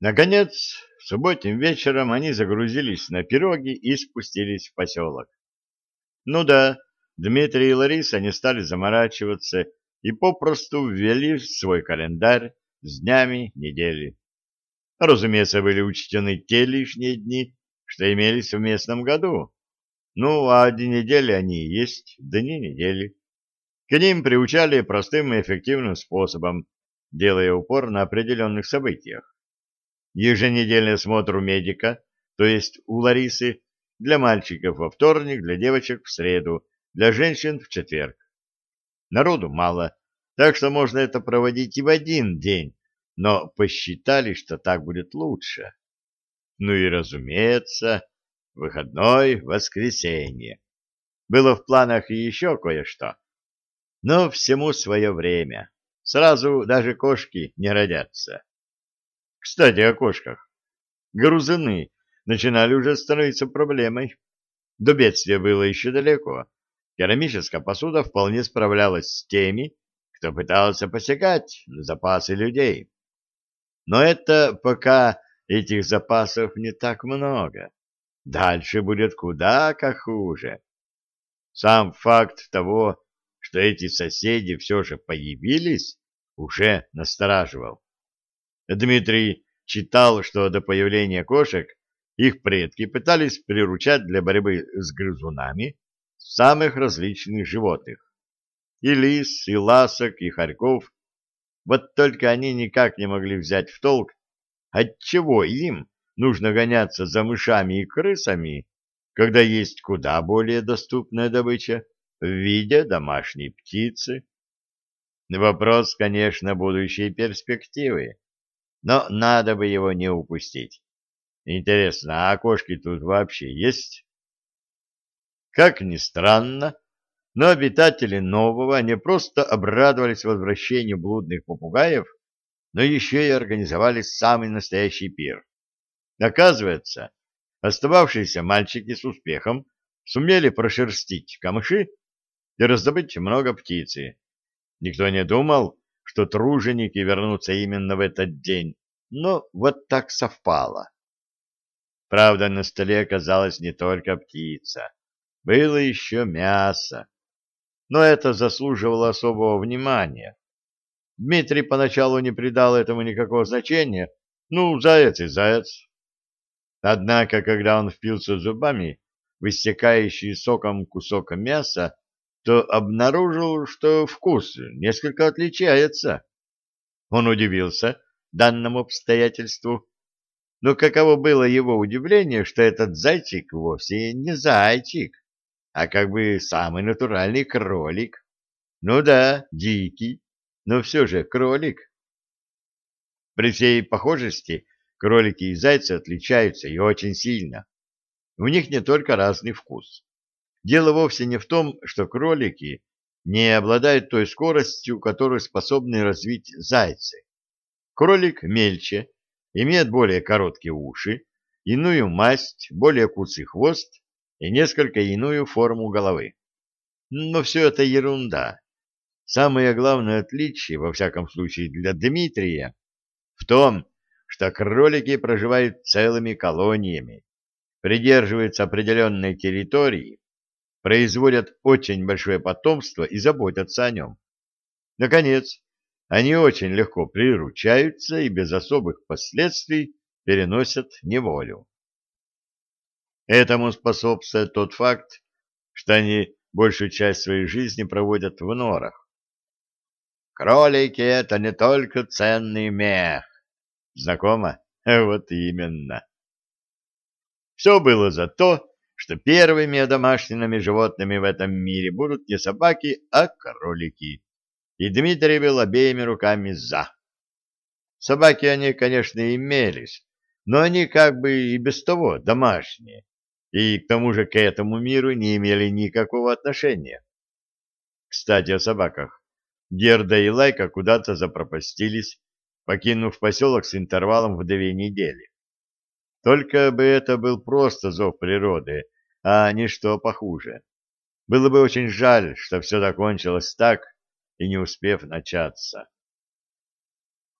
Наконец, субботним вечером они загрузились на пироги и спустились в поселок. Ну да, Дмитрий и Лариса не стали заморачиваться и попросту ввели в свой календарь с днями недели. Разумеется, были учтены те лишние дни, что имелись в местном году. Ну, а дни недели они и есть дни недели. К ним приучали простым и эффективным способом, делая упор на определенных событиях. Еженедельный осмотр у медика, то есть у Ларисы, для мальчиков во вторник, для девочек в среду, для женщин в четверг. Народу мало, так что можно это проводить и в один день, но посчитали, что так будет лучше. Ну и, разумеется, выходной воскресенье. Было в планах и еще кое-что. Но всему свое время. Сразу даже кошки не родятся. Кстати, о кошках. Грузыны начинали уже становиться проблемой. До бедствия было еще далеко. Керамическая посуда вполне справлялась с теми, кто пытался посягать запасы людей. Но это пока этих запасов не так много. Дальше будет куда как хуже. Сам факт того, что эти соседи все же появились, уже настораживал. Дмитрий читал, что до появления кошек их предки пытались приручать для борьбы с грызунами самых различных животных. И лис, и ласок, и хорьков. Вот только они никак не могли взять в толк, отчего им нужно гоняться за мышами и крысами, когда есть куда более доступная добыча в виде домашней птицы. Вопрос, конечно, будущей перспективы, но надо бы его не упустить. Интересно, а окошки тут вообще есть? Как ни странно, но обитатели нового не просто обрадовались возвращению блудных попугаев, но еще и организовали самый настоящий пир. Оказывается, остававшиеся мальчики с успехом сумели прошерстить камыши и раздобыть много птицы. Никто не думал, что труженики вернутся именно в этот день, но вот так совпало. Правда, на столе оказалась не только птица, было еще мясо, но это заслуживало особого внимания. Дмитрий поначалу не придал этому никакого значения, ну, заяц и заяц. Однако, когда он впился зубами в соком кусок мяса, то обнаружил, что вкус несколько отличается. Он удивился данному обстоятельству, но каково было его удивление, что этот зайчик вовсе не зайчик, а как бы самый натуральный кролик. Ну да, дикий, но все же кролик. При всей похожести кролики и зайцы отличаются и очень сильно. У них не только разный вкус. Дело вовсе не в том, что кролики не обладают той скоростью, которую способны развить зайцы. Кролик мельче, имеет более короткие уши, иную масть, более куцый хвост и несколько иную форму головы. Но все это ерунда. Самое главное отличие, во всяком случае для Дмитрия, в том, что кролики проживают целыми колониями, придерживаются определенной территории производят очень большое потомство и заботятся о нем. Наконец, они очень легко приручаются и без особых последствий переносят неволю. Этому способствует тот факт, что они большую часть своей жизни проводят в норах. Кролики — это не только ценный мех. Знакомо? Вот именно. Все было за то, что первыми одомашненными животными в этом мире будут не собаки, а кролики. И Дмитрий был обеими руками «за». Собаки они, конечно, имелись, но они как бы и без того домашние, и к тому же к этому миру не имели никакого отношения. Кстати, о собаках. Герда и Лайка куда-то запропастились, покинув поселок с интервалом в две недели. Только бы это был просто зов природы, а не что похуже. Было бы очень жаль, что все закончилось так и не успев начаться.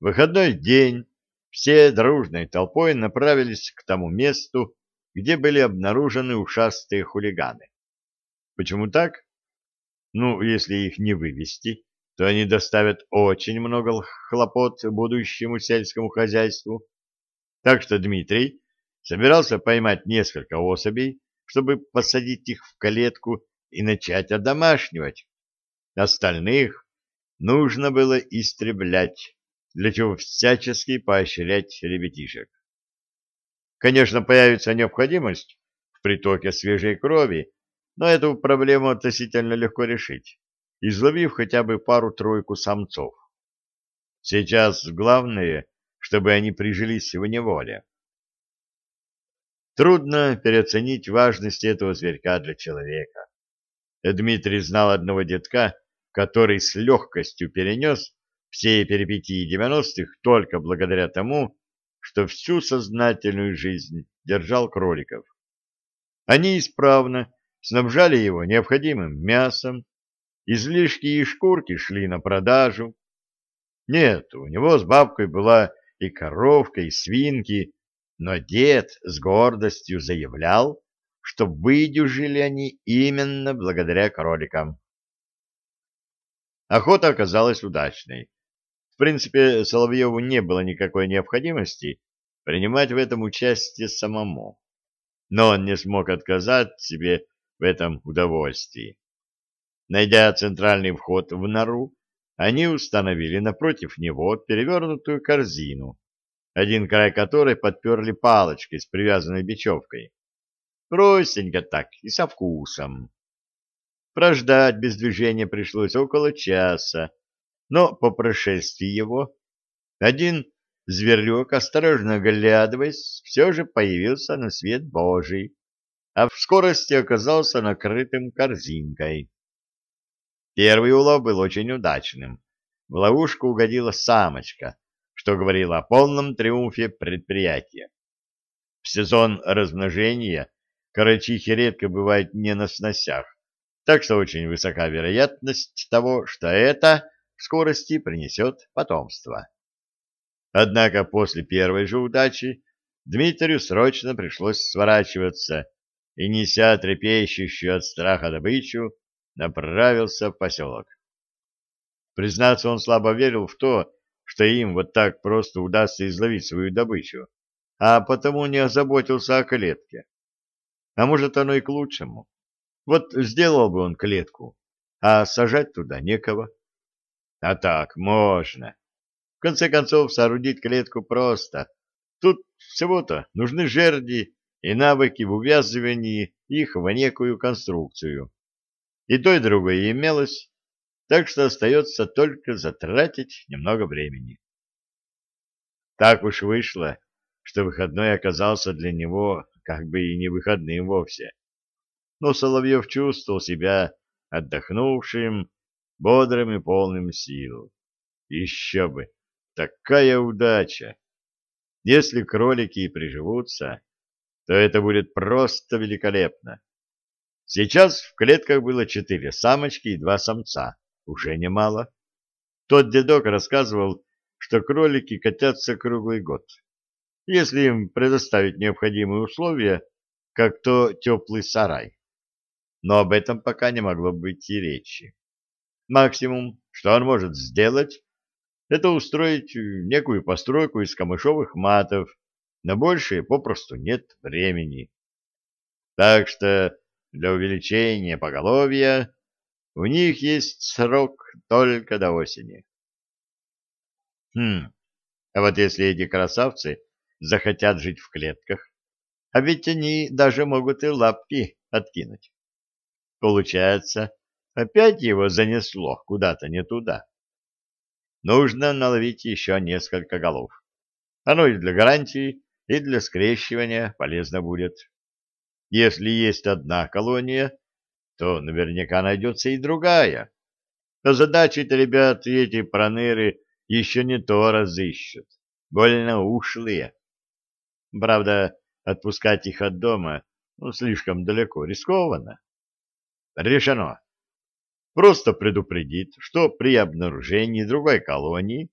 Выходной день все дружной толпой направились к тому месту, где были обнаружены ушастые хулиганы. Почему так? Ну, если их не вывести, то они доставят очень много хлопот будущему сельскому хозяйству. Так что Дмитрий собирался поймать несколько особей, чтобы посадить их в калетку и начать одомашнивать. Остальных нужно было истреблять, для чего всячески поощрять ребятишек. Конечно, появится необходимость в притоке свежей крови, но эту проблему относительно легко решить, изловив хотя бы пару-тройку самцов. Сейчас главное, чтобы они прижились в неволе. Трудно переоценить важность этого зверька для человека. Дмитрий знал одного детка, который с легкостью перенес все перипетии девяностых только благодаря тому, что всю сознательную жизнь держал кроликов. Они исправно снабжали его необходимым мясом, излишки и шкурки шли на продажу. Нет, у него с бабкой была и коровка, и свинки, но дед с гордостью заявлял, что выдюжили они именно благодаря кроликам. Охота оказалась удачной. В принципе, Соловьеву не было никакой необходимости принимать в этом участие самому. Но он не смог отказать себе в этом удовольствии. Найдя центральный вход в нору, они установили напротив него перевернутую корзину, один край которой подперли палочкой с привязанной бечевкой. Простенько так и со вкусом. Прождать без движения пришлось около часа, но по прошествии его один зверек, осторожно оглядываясь, все же появился на свет Божий, а в скорости оказался накрытым корзинкой. Первый улов был очень удачным. В ловушку угодила самочка, что говорило о полном триумфе предприятия. В сезон размножения карачихи редко бывают не на сносях, так что очень высока вероятность того, что это в скорости принесет потомство. Однако после первой же удачи Дмитрию срочно пришлось сворачиваться и, неся трепещущую от страха добычу, направился в поселок. Признаться, он слабо верил в то, что им вот так просто удастся изловить свою добычу, а потому не озаботился о клетке. А может, оно и к лучшему. Вот сделал бы он клетку, а сажать туда некого. А так можно. В конце концов, соорудить клетку просто. Тут всего-то нужны жерди и навыки в увязывании их в некую конструкцию. И то, и другое имелось, так что остается только затратить немного времени. Так уж вышло, что выходной оказался для него как бы и не выходным вовсе. Но Соловьев чувствовал себя отдохнувшим, бодрым и полным сил. Еще бы! Такая удача! Если кролики и приживутся, то это будет просто великолепно. Сейчас в клетках было четыре самочки и два самца. Уже немало. Тот дедок рассказывал, что кролики катятся круглый год. Если им предоставить необходимые условия, как то теплый сарай. Но об этом пока не могло быть и речи. Максимум, что он может сделать, это устроить некую постройку из камышовых матов, на большее попросту нет времени. Так что для увеличения поголовья у них есть срок только до осени. Хм, а вот если эти красавцы захотят жить в клетках, а ведь они даже могут и лапки откинуть. Получается, опять его занесло куда-то не туда. Нужно наловить еще несколько голов. Оно и для гарантии, и для скрещивания полезно будет. Если есть одна колония, то наверняка найдется и другая. Но задачи-то, ребят, эти проныры еще не то разыщут. Больно ушлые. Правда, отпускать их от дома ну, слишком далеко рискованно. Решено. Просто предупредит, что при обнаружении другой колонии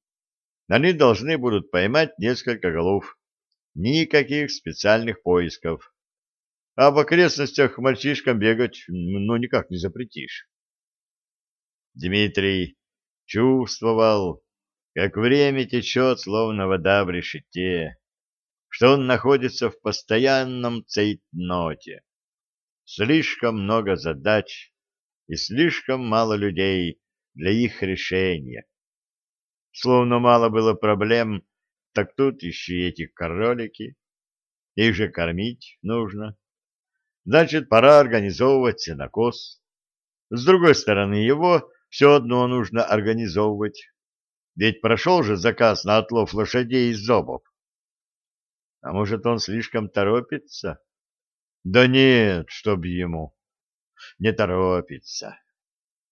они должны будут поймать несколько голов. Никаких специальных поисков. А в окрестностях мальчишкам бегать ну никак не запретишь. Дмитрий чувствовал, как время течет, словно вода в решете, что он находится в постоянном цейтноте. Слишком много задач и слишком мало людей для их решения. Словно мало было проблем, так тут еще и эти кролики. Их же кормить нужно. Значит, пора организовывать сенокос. С другой стороны, его все одно нужно организовывать. Ведь прошел же заказ на отлов лошадей из зобов. А может, он слишком торопится? Да нет, чтоб ему. Не торопится.